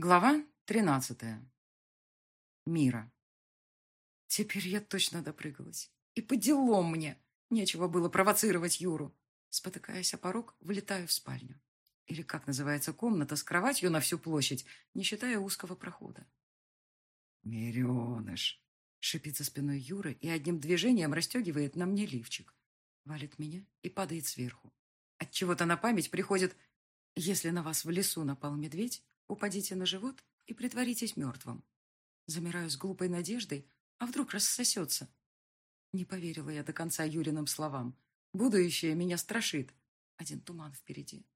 Глава тринадцатая. Мира. Теперь я точно допрыгалась. И по делам мне. Нечего было провоцировать Юру. Спотыкаясь о порог, влетаю в спальню. Или как называется комната с кроватью на всю площадь, не считая узкого прохода. «Миреныш!» — шипит за спиной Юра и одним движением расстегивает на мне лифчик. Валит меня и падает сверху. От чего то на память приходит «Если на вас в лесу напал медведь, Упадите на живот и притворитесь мертвым. Замираю с глупой надеждой, а вдруг рассосется. Не поверила я до конца Юриным словам. Будущее меня страшит. Один туман впереди.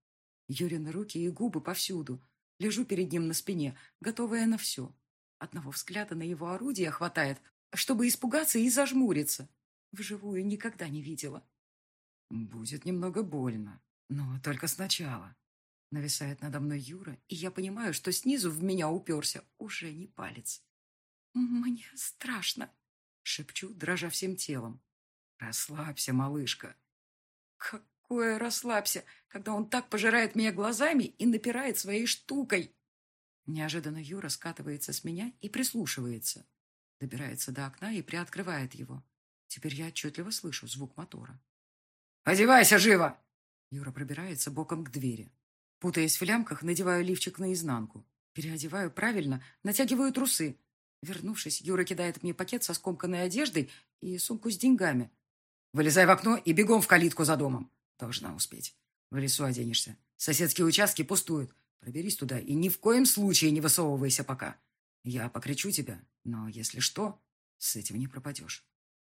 Юрины руки и губы повсюду. Лежу перед ним на спине, готовая на все. Одного взгляда на его орудие хватает, чтобы испугаться и зажмуриться. Вживую никогда не видела. Будет немного больно, но только сначала. Нависает надо мной Юра, и я понимаю, что снизу в меня уперся уже не палец. «Мне страшно», — шепчу, дрожа всем телом. «Расслабься, малышка». «Какое расслабься, когда он так пожирает меня глазами и напирает своей штукой?» Неожиданно Юра скатывается с меня и прислушивается. Добирается до окна и приоткрывает его. Теперь я отчетливо слышу звук мотора. «Одевайся живо!» Юра пробирается боком к двери. Путаясь в лямках, надеваю лифчик наизнанку. Переодеваю правильно, натягиваю трусы. Вернувшись, Юра кидает мне пакет со скомканной одеждой и сумку с деньгами. «Вылезай в окно и бегом в калитку за домом. Должна успеть. В лесу оденешься. Соседские участки пустуют. Проберись туда и ни в коем случае не высовывайся пока. Я покричу тебя, но если что, с этим не пропадешь».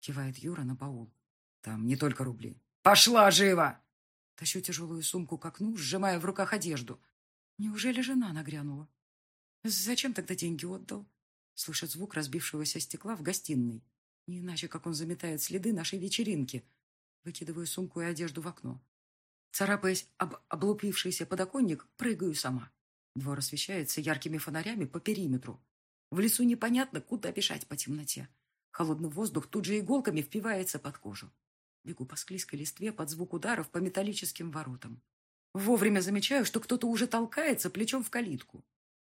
Кивает Юра на баул. «Там не только рубли. Пошла живо!» Тащу тяжелую сумку к окну, сжимая в руках одежду. Неужели жена нагрянула? Зачем тогда деньги отдал? Слышит звук разбившегося стекла в гостиной. Не иначе, как он заметает следы нашей вечеринки. Выкидываю сумку и одежду в окно. Царапаясь об облупившийся подоконник, прыгаю сама. Двор освещается яркими фонарями по периметру. В лесу непонятно, куда бежать по темноте. Холодный воздух тут же иголками впивается под кожу. Бегу по склизкой листве под звук ударов по металлическим воротам. Вовремя замечаю, что кто-то уже толкается плечом в калитку.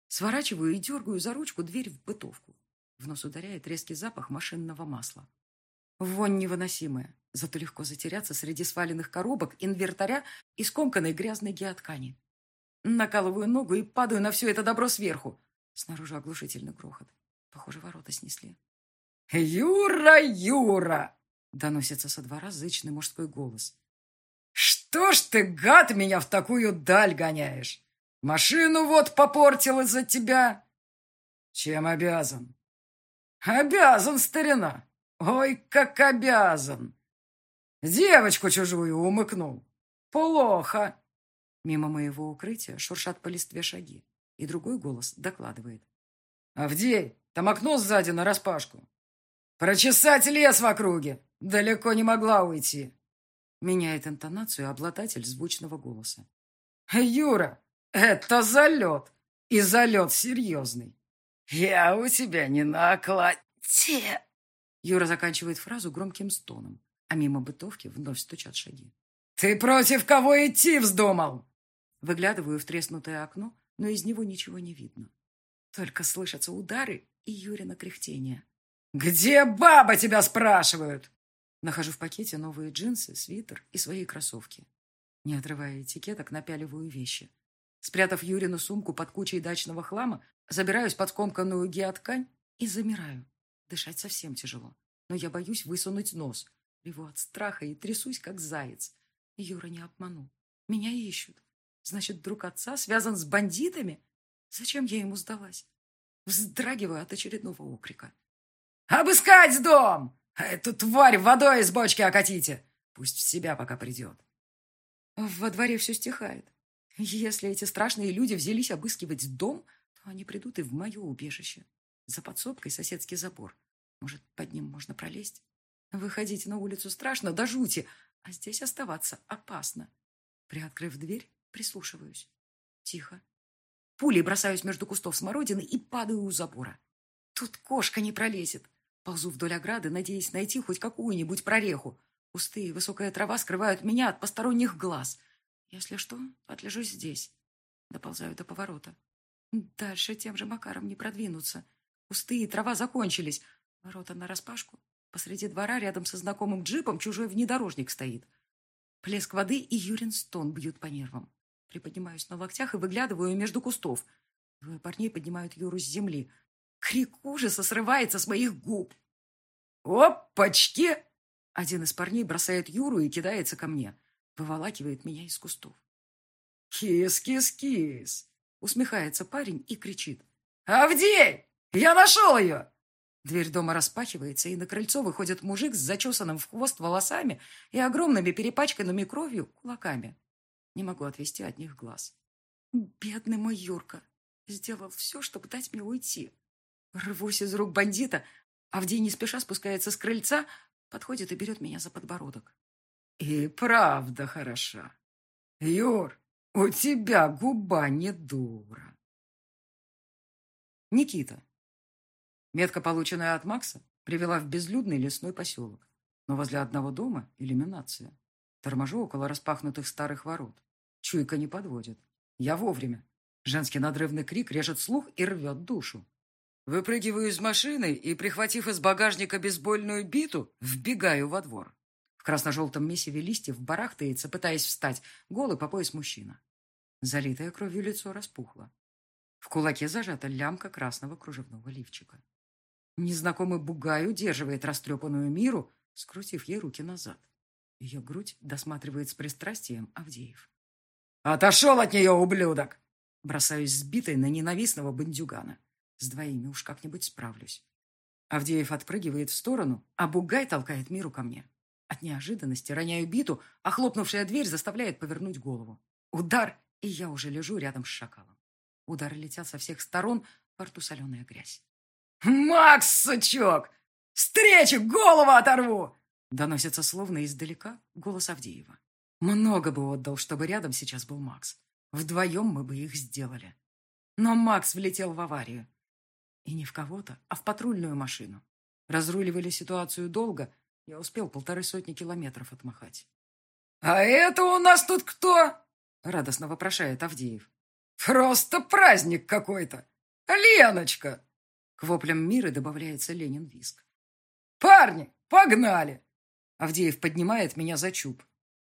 Сворачиваю и дергаю за ручку дверь в бытовку. В нос ударяет резкий запах машинного масла. Вонь невыносимая, зато легко затеряться среди сваленных коробок, инвертаря и скомканной грязной геоткани. Накалываю ногу и падаю на все это добро сверху. Снаружи оглушительный грохот. Похоже, ворота снесли. «Юра, Юра!» Доносится со двора зычный мужской голос. «Что ж ты, гад, меня в такую даль гоняешь? Машину вот попортил из-за тебя!» «Чем обязан?» «Обязан, старина! Ой, как обязан!» «Девочку чужую умыкнул! Плохо!» Мимо моего укрытия шуршат по листве шаги, и другой голос докладывает. «Авдей, там окно сзади нараспашку. Прочесать лес в округе! Далеко не могла уйти. Меняет интонацию обладатель звучного голоса. Юра, это залет. И залет серьезный. Я у тебя не на окладе. Юра заканчивает фразу громким стоном, а мимо бытовки вновь стучат шаги. «Ты против кого идти вздумал?» Выглядываю в треснутое окно, но из него ничего не видно. Только слышатся удары и Юрина кряхтение. «Где баба тебя спрашивают?» Нахожу в пакете новые джинсы, свитер и свои кроссовки. Не отрывая этикеток, напяливаю вещи. Спрятав Юрину сумку под кучей дачного хлама, забираюсь под скомканную геоткань и замираю. Дышать совсем тяжело, но я боюсь высунуть нос. Реву от страха и трясусь, как заяц. Юра не обманул. Меня ищут. Значит, друг отца связан с бандитами? Зачем я ему сдалась? Вздрагиваю от очередного окрика. «Обыскать дом! Эту тварь водой из бочки окатите. Пусть в себя пока придет. Во дворе все стихает. Если эти страшные люди взялись обыскивать дом, то они придут и в мое убежище. За подсобкой соседский забор. Может, под ним можно пролезть? Выходить на улицу страшно, до жути, а здесь оставаться опасно. Приоткрыв дверь, прислушиваюсь. Тихо. Пулей бросаюсь между кустов смородины и падаю у забора. Тут кошка не пролезет. Ползу вдоль ограды, надеясь найти хоть какую-нибудь прореху. Кусты и высокая трава скрывают меня от посторонних глаз. Если что, отлежусь здесь. Доползаю до поворота. Дальше тем же макаром не продвинуться. Кусты и трава закончились. Ворота нараспашку. Посреди двора рядом со знакомым джипом чужой внедорожник стоит. Плеск воды и Юрин стон бьют по нервам. Приподнимаюсь на локтях и выглядываю между кустов. Двое парней поднимают Юру с земли. Крик ужаса срывается с моих губ. «Опачки!» Один из парней бросает Юру и кидается ко мне. Выволакивает меня из кустов. «Кис-кис-кис!» Усмехается парень и кричит. «Авдей! Я нашел ее!» Дверь дома распахивается, и на крыльцо выходит мужик с зачесанным в хвост волосами и огромными перепачканными кровью кулаками. Не могу отвести от них глаз. Бедный мой Юрка сделал все, чтобы дать мне уйти. Рвусь из рук бандита, Авдей не спеша спускается с крыльца, подходит и берет меня за подбородок. И правда хороша. Юр, у тебя губа не дура. Никита. Метка, полученная от Макса, привела в безлюдный лесной поселок. Но возле одного дома иллюминация. Торможу около распахнутых старых ворот. Чуйка не подводит. Я вовремя. Женский надрывный крик режет слух и рвет душу. Выпрыгиваю из машины и, прихватив из багажника бейсбольную биту, вбегаю во двор. В красно-желтом месиве листьев барахтается, пытаясь встать, голый по пояс мужчина. Залитое кровью лицо распухло. В кулаке зажата лямка красного кружевного лифчика. Незнакомый бугай удерживает растрепанную миру, скрутив ей руки назад. Ее грудь досматривает с пристрастием Авдеев. «Отошел от нее, ублюдок!» Бросаюсь сбитой на ненавистного бандюгана. С двоими уж как-нибудь справлюсь. Авдеев отпрыгивает в сторону, а бугай толкает миру ко мне. От неожиданности роняю биту, а хлопнувшая дверь заставляет повернуть голову. Удар, и я уже лежу рядом с шакалом. Удары летят со всех сторон, во рту соленая грязь. «Макс, сучок! Встречу, голову оторву!» Доносится словно издалека голос Авдеева. Много бы отдал, чтобы рядом сейчас был Макс. Вдвоем мы бы их сделали. Но Макс влетел в аварию. И не в кого-то, а в патрульную машину. Разруливали ситуацию долго, я успел полторы сотни километров отмахать. «А это у нас тут кто?» — радостно вопрошает Авдеев. «Просто праздник какой-то! Леночка!» К воплям мира добавляется Ленин Виск. «Парни, погнали!» Авдеев поднимает меня за чуб.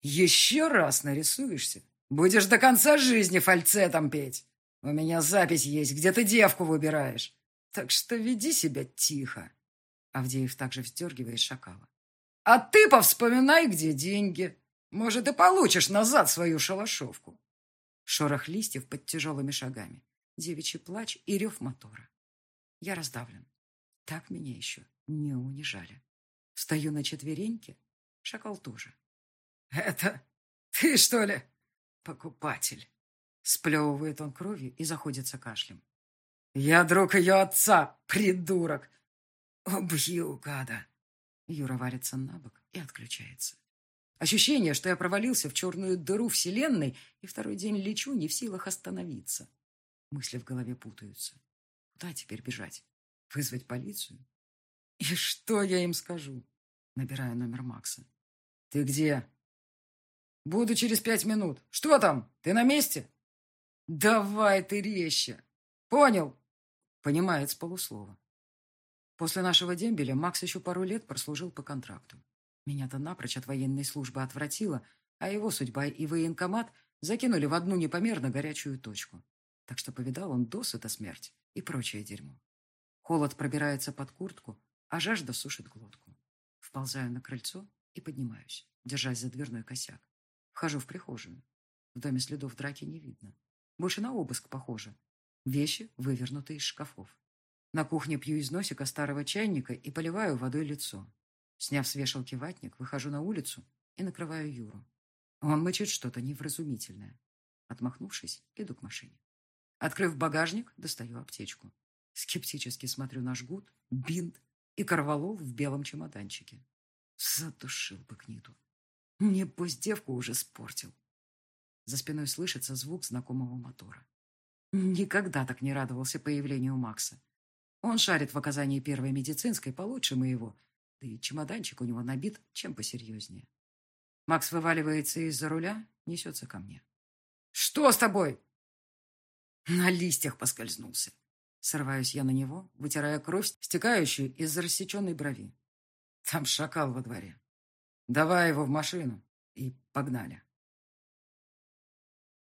«Еще раз нарисуешься, будешь до конца жизни фальцетом петь. У меня запись есть, где ты девку выбираешь. Так что веди себя тихо». Авдеев также вздергивает шакала. «А ты повспоминай, где деньги. Может, и получишь назад свою шалашовку». Шорох листьев под тяжелыми шагами, девичий плач и рев мотора. Я раздавлен. Так меня еще не унижали. Встаю на четвереньки, шакал тоже. «Это ты, что ли, покупатель?» Сплевывает он кровью и заходится кашлем. «Я друг ее отца, придурок! Убью, гада!» Юра валится на бок и отключается. Ощущение, что я провалился в черную дыру вселенной и второй день лечу, не в силах остановиться. Мысли в голове путаются. Куда теперь бежать? Вызвать полицию? И что я им скажу? Набираю номер Макса. «Ты где?» «Буду через пять минут. Что там? Ты на месте?» «Давай ты резче!» «Понял!» Понимает с полуслова. После нашего дембеля Макс еще пару лет прослужил по контракту. Меня-то напрочь от военной службы отвратило, а его судьба и военкомат закинули в одну непомерно горячую точку. Так что повидал он досыта смерть и прочее дерьмо. Холод пробирается под куртку, а жажда сушит глотку. Вползаю на крыльцо и поднимаюсь, держась за дверной косяк. Вхожу в прихожую. В доме следов драки не видно. Больше на обыск похоже. Вещи вывернуты из шкафов. На кухне пью из носика старого чайника и поливаю водой лицо. Сняв с вешалки ватник, выхожу на улицу и накрываю Юру. Он мычит что-то невразумительное. Отмахнувшись, иду к машине. Открыв багажник, достаю аптечку. Скептически смотрю на жгут, бинт и корвалол в белом чемоданчике. Задушил бы гниду. Небось, девку уже спортил. За спиной слышится звук знакомого мотора. Никогда так не радовался появлению Макса. Он шарит в оказании первой медицинской получше моего, да и чемоданчик у него набит чем посерьезнее. Макс вываливается из-за руля, несется ко мне. «Что с тобой?» На листьях поскользнулся. Срываюсь я на него, вытирая кровь, стекающую из рассеченной брови. Там шакал во дворе. Давай его в машину. И погнали.